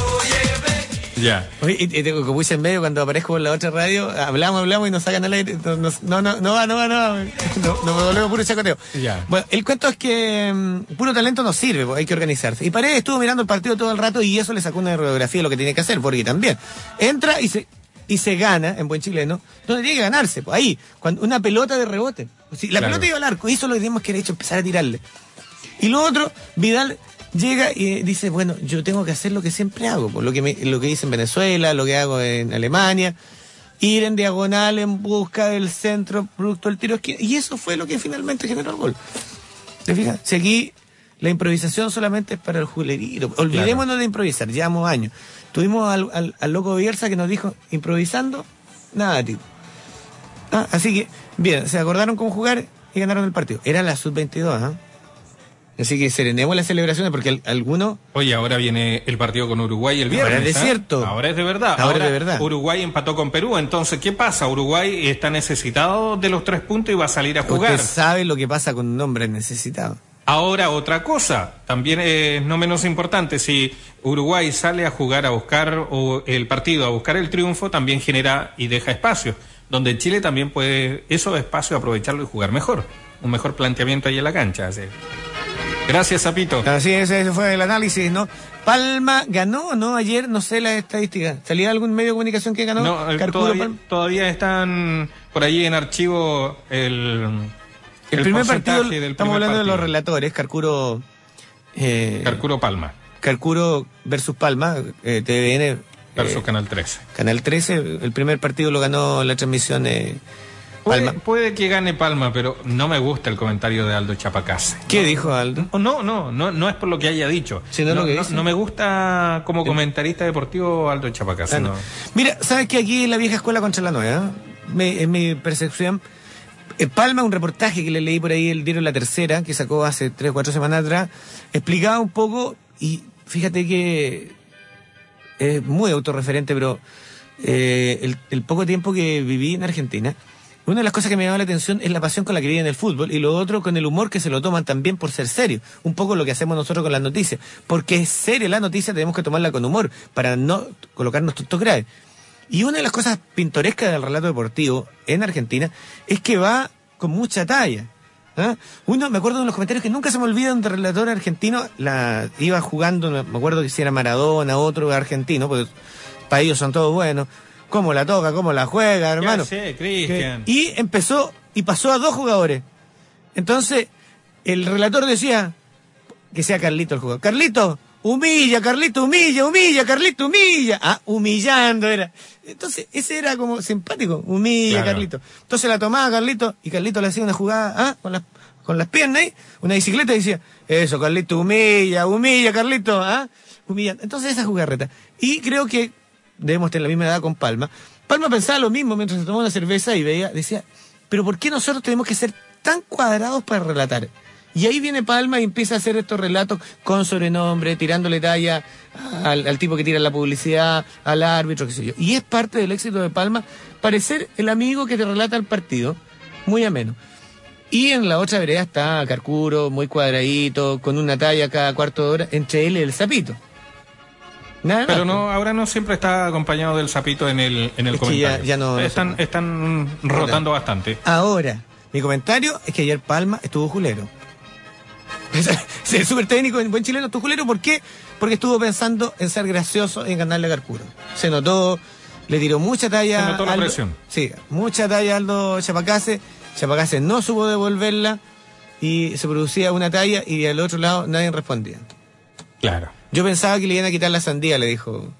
y tengo como puse en medio cuando aparezco por la otra radio, hablamos, hablamos y nos sacan al aire. No, no, no, no, va, no va, no va. No, no volvemos puro chacoteo. Ya. Bueno, el cuento es que mm, puro talento no sirve, pues, hay que organizarse. Y Paredes estuvo mirando el partido todo el rato y eso le sacó una radiografía de lo que tiene que hacer, porque también entra y se y se gana en buen chileno, donde tiene que ganarse, pues ahí, cuando una pelota de rebote. La Claro. pelota iba al arco, eso lo que tenemos que haber hecho, empezar a tirarle. Y lo otro, Vidal llega y dice, bueno, yo tengo que hacer lo que siempre hago, por lo que me- lo que hice en Venezuela, lo que hago en Alemania, ir en diagonal en busca del centro producto del tiro esquina. Y eso fue lo que finalmente generó el gol. ¿Te fijas? Si aquí la improvisación solamente es para el julerito. Olvidémonos de improvisar, llevamos años. Tuvimos al, al, al loco Bielsa que nos dijo, improvisando, nada, tipo. Ah, así que, bien, se acordaron cómo jugar y ganaron el partido. Era la sub-22, ¿ah? Así que serenemos las celebraciones porque al- algunos Oye, ahora viene el partido con Uruguay el Ahora viernes. es de ¿ah? cierto. Ahora es de verdad. Ahora es de verdad. Uruguay empató con Perú. Entonces, ¿qué pasa? Uruguay está necesitado de los tres puntos y va a salir a jugar. usted sabe lo que pasa con un hombre necesitado. Ahora, otra cosa, también es no menos importante, si Uruguay sale a jugar, a buscar o el partido, a buscar el triunfo, también genera y deja espacios, donde Chile también puede esos espacios aprovecharlo y jugar mejor. Un mejor planteamiento ahí en la cancha. así. Gracias, Zapito. Así es, ese fue el análisis, ¿no? Palma ganó o no ayer, no sé la estadística. ¿Salía algún medio de comunicación que ganó? No, eh, todavía, todavía están por allí en archivo el, El, primer porcentaje partido, del estamos primer hablando de los relatores, Carcuro, eh, Carcuro Palma, Carcuro versus Palma, eh, TVN, versus eh, Canal 13. Canal 13, el primer partido lo ganó la transmisión eh, Puede, que gane Palma, pero no me gusta el comentario de Aldo Chapacase. ¿Qué dijo Aldo? No, no, no, no es por lo que haya dicho. Sino no, lo que no- me gusta como comentarista deportivo Aldo Chapacase. No. no. Mira, ¿sabes que aquí es la vieja escuela contra la nueva? Me- es mi percepción. Eh, Palma, un reportaje que le leí por ahí el diario La Tercera, que sacó hace tres o cuatro semanas atrás, explicaba un poco, y fíjate que es muy autorreferente, pero eh, el, el poco tiempo que viví en Argentina, una de las cosas que me llamó la atención es la pasión con la que viven el fútbol y lo otro con el humor que se lo toman también por ser serio. Un poco lo que hacemos nosotros con las noticias. Porque es seria la noticia, tenemos que tomarla con humor para no colocarnos tontos graves. Y una de las cosas pintorescas del relato deportivo en Argentina es que va con mucha talla. ¿ah? Uno, me acuerdo de los comentarios que nunca se me olvidan de relator argentino, la iba jugando, me acuerdo que si era Maradona, otro argentino, porque para ellos son todos buenos. Cómo la toca, cómo la juega, hermano. sé, Cristian. Que- Y empezó, y pasó a dos jugadores. Entonces, el relator decía, que sea Carlito el jugador. Carlito, humilla, Carlito, humilla, humilla, Carlito, humilla. Ah, humillando era. Entonces, ese era como simpático, humilla, Claro. Carlito. Entonces la tomaba Carlito y Carlito le hacía una jugada, ah, con las, con las piernas ahí, una bicicleta y decía, eso, Carlito, humilla, humilla, Carlito, ah, humillando. Entonces esa jugarreta. Y creo que debemos tener la misma edad con Palma. Palma pensaba lo mismo mientras se tomaba una cerveza y veía, decía, pero ¿por qué nosotros tenemos que ser tan cuadrados para relatar? Y ahí viene Palma y empieza a hacer estos relatos con sobrenombre, tirándole talla al, tipo que tira la publicidad, al árbitro, qué sé yo. Y es parte del éxito de Palma parecer el amigo que te relata el partido, muy ameno. Y en la otra vereda está Carcuro, muy cuadradito, con una talla cada cuarto de hora, entre él y el sapito. Nada Pero no, ahora no siempre está acompañado del sapito en el, en el Es comentario. ya- ya no- están, están rotando bastante. Ahora, mi comentario es que ayer Palma estuvo julero. Es súper técnico, en buen chileno estuvo julero. ¿Por qué? Porque estuvo pensando en ser gracioso en ganarle a Carcuro. Se notó, le tiró mucha talla. Se notó la Aldo- presión. Sí, mucha talla a Aldo Chapacase. Chapacase no supo devolverla y se producía una talla y al otro lado nadie respondía. Claro. Yo pensaba que le iban a quitar la sandía, le dijo.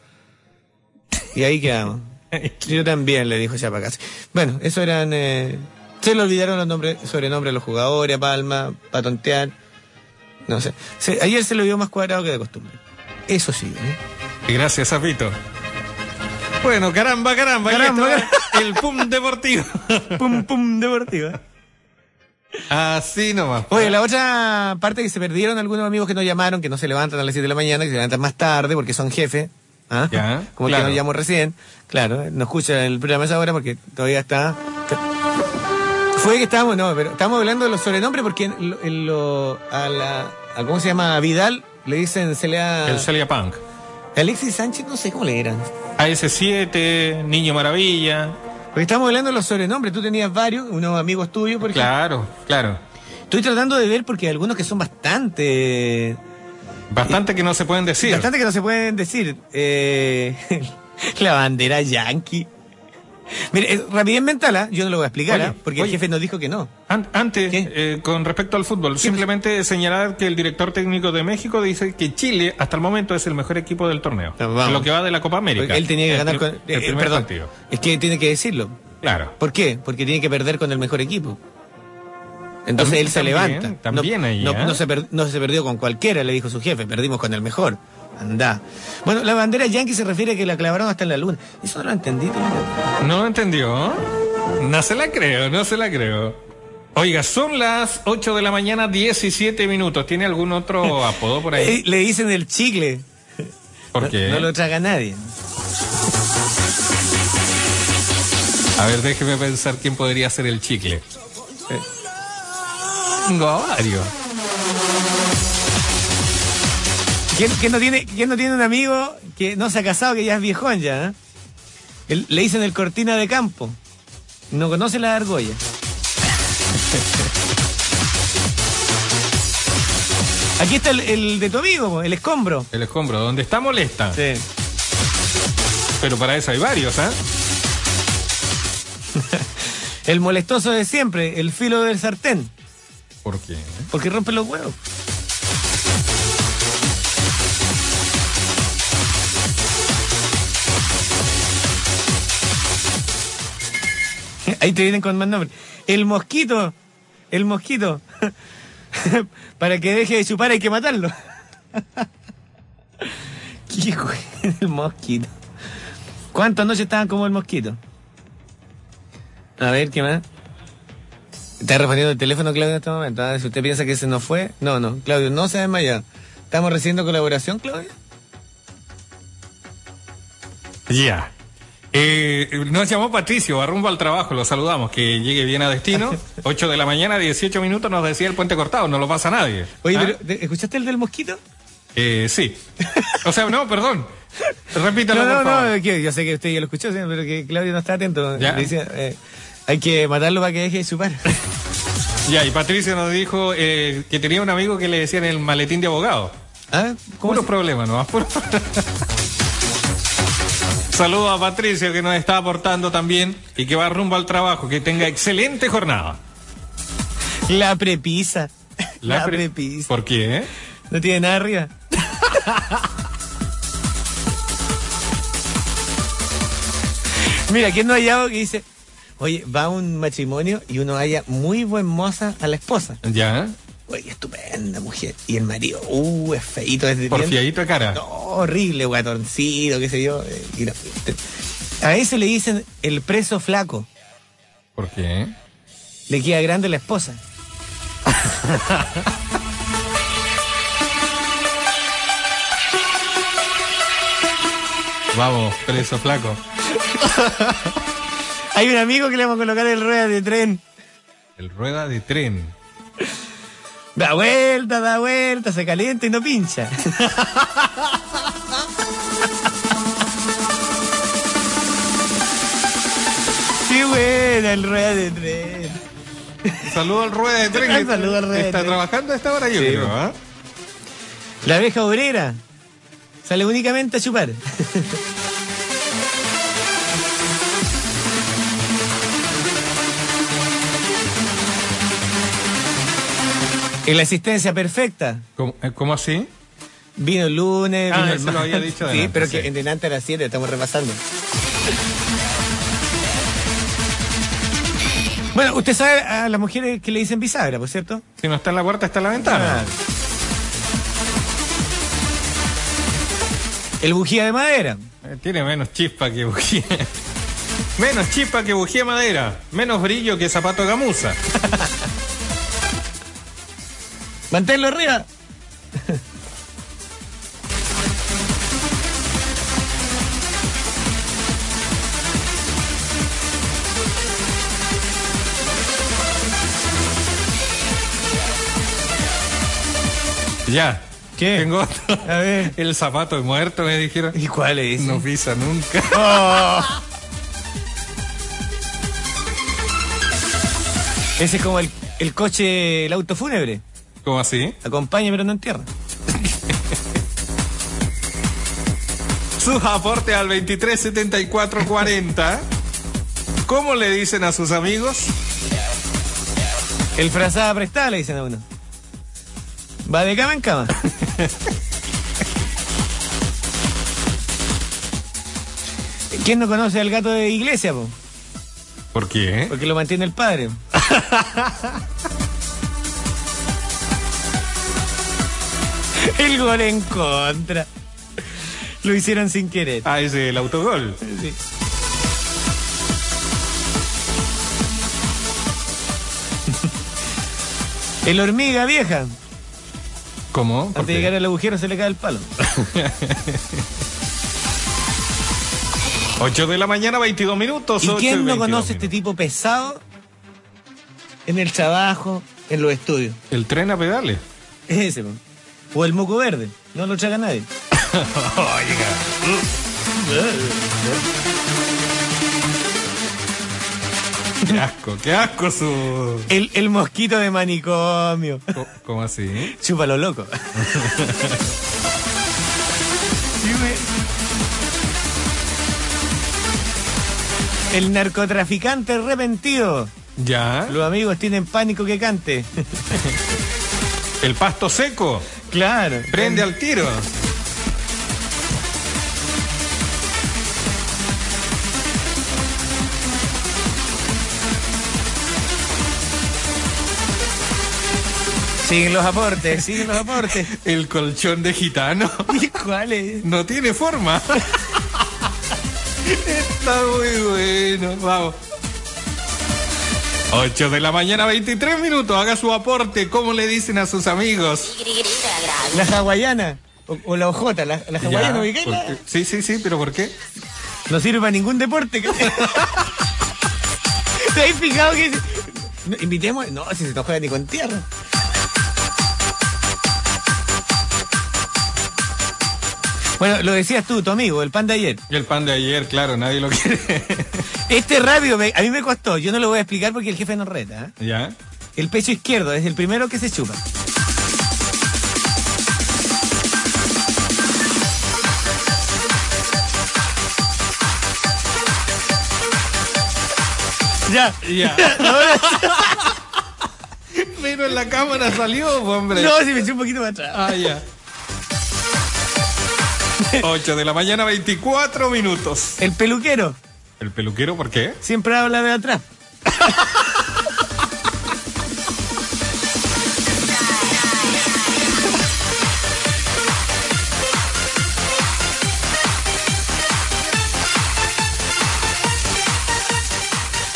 Y ahí quedamos. Yo también, le dijo Chapacase. Bueno, eso eran. eh, se le olvidaron los nombres, sobrenombres de los jugadores, a Palma, para tontear. No sé. Se- ayer se lo vio más cuadrado que de costumbre. Eso sí, ¿eh? Gracias, sapito. Bueno, caramba, caramba. Caramba, esto, el PUM deportivo. Pum, pum, deportiva. Así nomás. Oye, la otra parte que se perdieron algunos amigos que nos llamaron, que no se levantan a las 7 de la mañana, que se levantan más tarde porque son jefes. ¿ah? Ya, Como claro. que nos llamó recién. Claro, no escucha el programa esa hora porque todavía está. Fue que estábamos, no, pero estamos hablando de los sobrenombres porque en lo, en lo- a la. a ¿Cómo se llama? A Vidal le dicen, ha. El Celia Punk. Alexis Sánchez no sé cómo le eran. AS7, Niño Maravilla. Porque estamos hablando de los sobrenombres. Tú tenías varios, unos amigos tuyos, por ejemplo. Claro, claro. Estoy tratando de ver porque hay algunos que son bastante. Bastante que no se pueden decir. Bastante que no se pueden decir. Eh, la bandera yankee. Mire, eh, rapidez mental, ¿ah? yo no lo voy a explicar, Oye, ¿ah? porque oye. el jefe nos dijo que no. An- Antes, eh, con respecto al fútbol, simplemente señalar que el director técnico de México dice que Chile hasta el momento es el mejor equipo del torneo. Ah, lo que va de la Copa América. Porque él tenía que El ganar con. el eh, primer perdón, partido. es que tiene que decirlo. Claro. ¿Por qué? Porque tiene que perder con el mejor equipo. Entonces También- él se también, levanta. también no, ahí, no, no se per- no se perdió con cualquiera, le dijo su jefe, perdimos con el mejor. Anda. Bueno, la bandera yankee se refiere a que la clavaron hasta en la luna. Eso no lo entendí. tío. ¿No lo entendió? No se la creo, no se la creo. Oiga, son las 8 de la mañana, 17 minutos. ¿Tiene algún otro apodo por ahí? Eh, Le dicen el chicle. ¿Por No- qué? No, lo traga nadie. A ver, déjeme pensar quién podría ser el chicle. Tengo a varios. ¿Quién, quién no tiene, quién no tiene un amigo que no se ha casado, que ya es viejón ya? eh? Le dicen el cortina de campo. No conoce la argolla. Aquí está el, el de tu amigo, el escombro. El escombro, donde está molesta. Sí. Pero para eso hay varios, ¿ah? El molestoso de siempre, el filo del sartén. ¿Por qué? Porque rompe los huevos. Ahí te vienen con más nombres. El mosquito. El mosquito. Para que deje de chupar hay que matarlo. ¿Qué el mosquito? ¿Cuántas noches estaban como el mosquito? A ver, ¿qué más? Está respondiendo el teléfono, Claudio, en este momento. Ah, Si usted piensa que ese no fue, no, no. Claudio, no se ha desmayado. ¿Estamos recibiendo colaboración, Claudio? Ya. Eh, nos llamó Patricio, a rumbo al trabajo, lo saludamos, que llegue bien a destino. 8 de la mañana, 18 minutos, nos decía el puente cortado, no lo pasa nadie. Oye, ¿Ah? pero ¿de- ¿escuchaste el del mosquito? Eh, sí. O sea, no, perdón. Repítalo, no, por no, favor. no, que yo sé que usted ya lo escuchó, pero que Claudio no está atento. Ya. Le decía, eh, hay que matarlo para que deje de chupar. Ya, y Patricio nos dijo eh, que tenía un amigo que le decían el maletín de abogado. ¿Ah? ¿Cómo Puros problemas, ¿no? Puros- Saludos a Patricio que nos está aportando también y que va rumbo al trabajo. Que tenga excelente jornada. La prepisa. La, pre- prepisa. ¿Por qué? No tiene nada arriba. Mira, ¿quién no ha hallado que dice, oye, va a un matrimonio y uno haya muy buen moza a la esposa? Ya. Oye, estupenda mujer. Y el marido, uh, es feíto desde Porfiadito de cara. No, horrible, guatoncito, qué sé yo. eh, y la- A ese le dicen el preso flaco. ¿Por qué? Le queda grande la esposa. Vamos, preso flaco. Hay un amigo que le vamos a colocar el rueda de tren. El rueda de tren. Da vuelta, da vuelta, se calienta y no pincha. Qué buena el rueda de tren. Saludo al rueda de tren. Saludo al rueda Está trabajando a esta hora, yo Sí, creo. ¿ah? La abeja obrera sale únicamente a chupar. En la asistencia perfecta. ¿Cómo, eh, cómo así? Vino el lunes, Ah, vino el lo había dicho Sí, adelante, pero sí. que en delante a las 7 estamos repasando. Bueno, usted sabe a las mujeres que le dicen bisagra, ¿por cierto? Si no está en la puerta, está en la ventana. Ah. El bujía de madera. Eh, Tiene menos chispa que bujía. menos chispa que bujía madera. Menos brillo que zapato de gamuza. Manténlo arriba. Ya. ¿Qué? Tengo otro. A ver. El zapato de muerto, me dijeron. ¿Y cuál es? No pisa nunca. Oh. Ese es como el, el coche, el auto fúnebre. ¿Cómo así? Acompaña pero no entierra. Sus aportes al 237440. ¿Cómo le dicen a sus amigos? El frazada prestada, le dicen a uno. Va de cama en cama. ¿Quién no conoce al gato de iglesia, po? ¿Por qué? Porque lo mantiene el padre. el gol en contra. Lo hicieron sin querer. Ah, es el autogol. Sí. El hormiga vieja. ¿Cómo? ¿Por Antes de llegar al agujero se le cae el palo. 8 de la mañana, 22 minutos. ¿Y 8 quién no 22 conoce este tipo pesado en el trabajo, en los estudios? El tren a pedales. Es ese, po. O el moco verde. No lo traga nadie. Qué asco, qué asco su. El, el mosquito de manicomio. Co- ¿Cómo así? Chúpalo loco. El narcotraficante arrepentido. Ya. Los amigos tienen pánico que cante. El pasto seco. Claro. Prende al tiro. Siguen los aportes, siguen los aportes. El colchón de gitano. ¿Y cuál es? No tiene forma. Está muy bueno. Vamos. 8 de la mañana, 23 minutos. Haga su aporte. ¿Cómo le dicen a sus amigos? La hawaiana. O, o la ojota, la, la hawaiana Ya, ubicada. ¿por qué? Sí, sí, sí, pero ¿por qué? No sirve para ningún deporte. ¿Te has fijado que... No, invitemos... No, si se no juega ni con tierra. Bueno, lo decías tú, tu amigo, el pan de ayer. El pan de ayer, claro, nadie lo quiere. Este radio me- a mí me costó, yo no lo voy a explicar porque el jefe nos reta. ¿eh? ¿Ya? El pecho izquierdo es el primero que se chupa. Ya. Ya. Pero en la cámara salió, hombre. No, si me eché un poquito más atrás. Ah, ya. 8 de la mañana, 24 minutos. El peluquero ¿El peluquero por qué? siempre habla de atrás.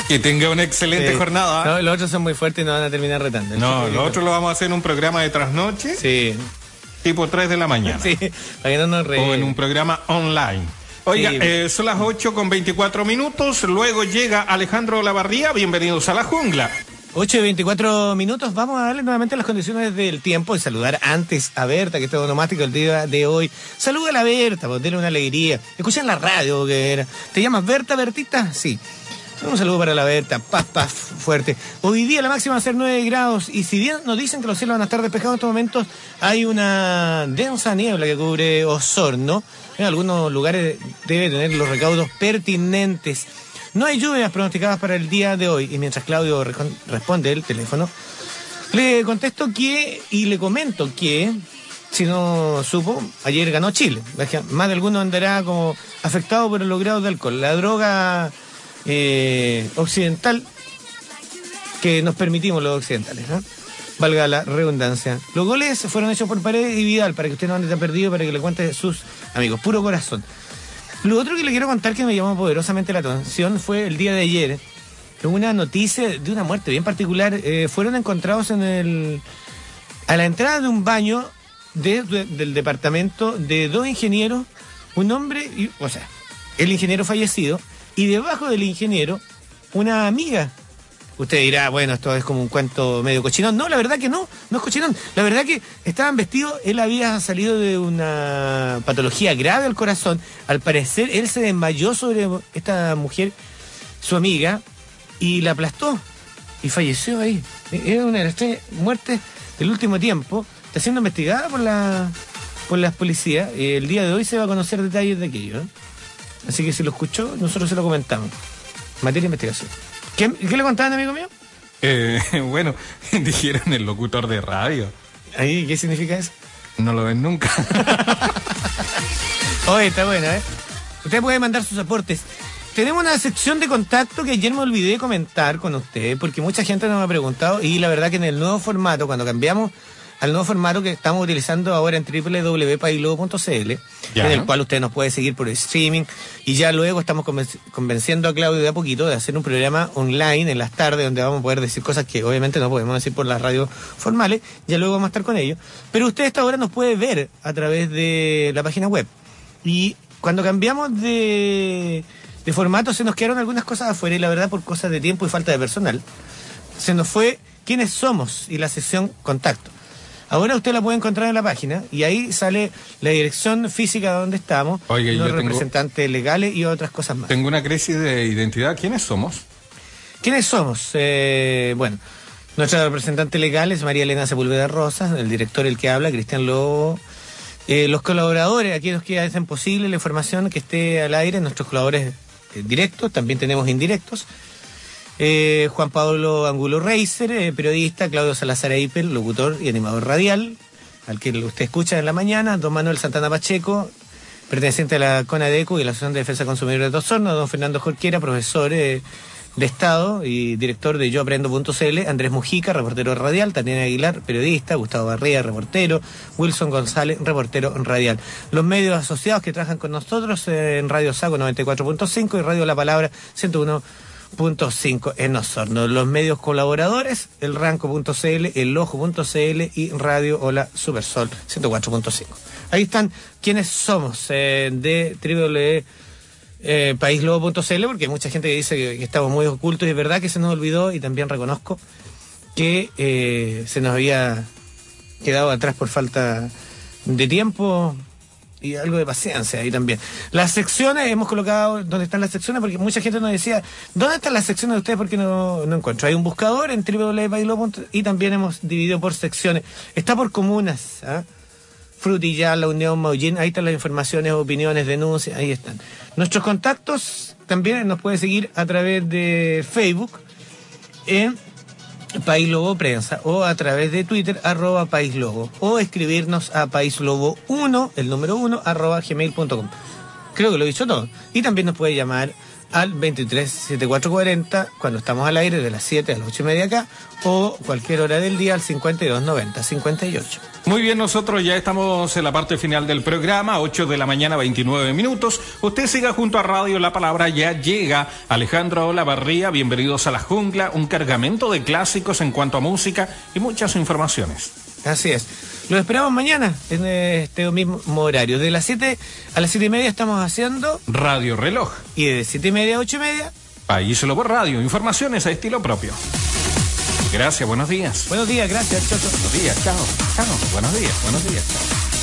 Que tenga una excelente Sí. jornada. No, los otros son muy fuertes y no van a terminar retando. No, chico- lo otro lo vamos a hacer en un programa de trasnoche, Sí, tipo 3 de la mañana. sí, para que no nos O en un programa online. Oiga, Sí. eh, son las 8 con 24 minutos. Luego llega Alejandro Lavarría. Bienvenidos a la jungla. 8 y 24 minutos, vamos a darle nuevamente las condiciones del tiempo y saludar antes a Berta, que está onomástico el día de hoy. Saluda a la Berta, pues denle una alegría. Escucha en la radio que era. ¿Te llamas Berta, Bertita? Sí. Un saludo para la Berta, paz, paz, fuerte. Hoy día la máxima va a ser 9 grados y si bien nos dicen que los cielos van a estar despejados en estos momentos, hay una densa niebla que cubre Osorno. En algunos lugares debe tener los recaudos pertinentes. No hay lluvias pronosticadas para el día de hoy. Y mientras Claudio responde el teléfono, le contesto que y le comento que, si no supo, ayer ganó Chile. Más de alguno andará como afectado por los grados de alcohol. La droga eh, occidental que nos permitimos los occidentales. Valga la redundancia. Los goles fueron hechos por Paredes y Vidal, para que usted no ande tan perdido, para que le cuente sus amigos. Puro corazón. Lo otro que le quiero contar que me llamó poderosamente la atención fue el día de ayer. Una noticia de una muerte bien particular. Eh, fueron encontrados en el. a la entrada de un baño de- de- del departamento de dos ingenieros, un hombre, y, o sea, el ingeniero fallecido, y debajo del ingeniero, una amiga Usted dirá, bueno, esto es como un cuento medio cochinón. No, la verdad que no, no es cochinón. La verdad que estaban vestidos, él había salido de una patología grave al corazón. Al parecer, él se desmayó sobre esta mujer, su amiga, y la aplastó. Y falleció ahí. Es una de las tres muertes del último tiempo. Está siendo investigada por la por las policías. El día de hoy se va a conocer detalles de aquello. ¿eh? Así que si lo escuchó, nosotros se lo comentamos. Materia de investigación. ¿Qué, qué le contaban, amigo mío? Eh, bueno, dijeron el locutor de radio. Ahí, ¿qué significa eso? No lo ven nunca. Oye, está bueno, ¿eh? Usted puede mandar sus aportes. Tenemos una sección de contacto que ayer me olvidé comentar con usted, porque mucha gente nos ha preguntado, y la verdad que en el nuevo formato, cuando cambiamos al nuevo formato que estamos utilizando ahora en www.pailobo.cl, en el cual usted nos puede seguir por streaming, y ya luego estamos convenci- convenciendo a Claudio de a poquito de hacer un programa online en las tardes, donde vamos a poder decir cosas que obviamente no podemos decir por las radios formales, ya luego vamos a estar con ellos. Pero usted esta hora nos puede ver a través de la página web. Y cuando cambiamos de, de formato se nos quedaron algunas cosas afuera y la verdad por cosas de tiempo y falta de personal se nos fue quiénes somos y la sección contacto. Ahora usted la puede encontrar en la página y ahí sale la dirección física de donde estamos, Oye, los tengo- representantes legales y otras cosas más. Tengo una crisis de identidad. ¿Quiénes somos? ¿Quiénes somos? Eh, bueno, nuestra representante legal es María Elena Sepúlveda Rosas, el director el que habla, Cristian Lobo. Eh, los colaboradores, aquellos que hacen posible la información que esté al aire, nuestros colaboradores eh, directos, también tenemos indirectos. Eh, Juan Pablo Angulo Reiser, eh, periodista, Claudio Salazar Eipel, locutor y animador radial, al que usted escucha en la mañana, don Manuel Santana Pacheco, perteneciente a la CONADECO y la Asociación de Defensa del Consumidor de Osorno, don Fernando Jorquera, profesor eh, de Estado y director de YoAprendo.cl, Andrés Mujica, reportero radial, Tatiana Aguilar, periodista, Gustavo Barría, reportero, Wilson González, reportero radial. Los medios asociados que trabajan con nosotros en Radio Sago 94.5 y Radio La Palabra 101.5 en Osorno. Los medios colaboradores, el Ranco.cl, el Ojo.cl y Radio Hola Supersol 104.5. Ahí están quienes somos eh, de www eh, porque hay mucha gente que dice que, que estamos muy ocultos y es verdad que se nos olvidó y también reconozco que eh, se nos había quedado atrás por falta de tiempo y algo de paciencia ahí también. Las secciones, hemos colocado donde están las secciones porque mucha gente nos decía, ¿dónde están las secciones de ustedes? Porque no, no encuentro. Hay un buscador en www.paislobo.cl y también hemos dividido por secciones. Está por comunas, ¿ah? Frutillar, La Unión, Maullín, ahí están las informaciones, opiniones, denuncias, ahí están. Nuestros contactos también nos puede seguir a través de Facebook en País Lobo Prensa o a través de Twitter arroba País Lobo o escribirnos a paislobo1, el número 1, arroba gmail.com. Creo que lo he dicho todo. Y también nos puede llamar al 23 7440 cuando estamos al aire de las 7 a las 8 y media acá o cualquier hora del día al 52 90 58. Muy bien, nosotros ya estamos en la parte final del programa, 8 de la mañana, 29 minutos. Usted siga junto a Radio La Palabra, ya llega Alejandro Olavarría, bienvenidos a la jungla, un cargamento de clásicos en cuanto a música y muchas informaciones. Así es. Los esperamos mañana en este mismo horario. De las 7 a las 7 y media estamos haciendo Radio Reloj, y de 7 y media a 8 y media. País Lobo Radio, informaciones a estilo propio. Gracias, buenos días. Buenos días, gracias, Choto. Buenos días, chao, chao, buenos días, buenos días, chao.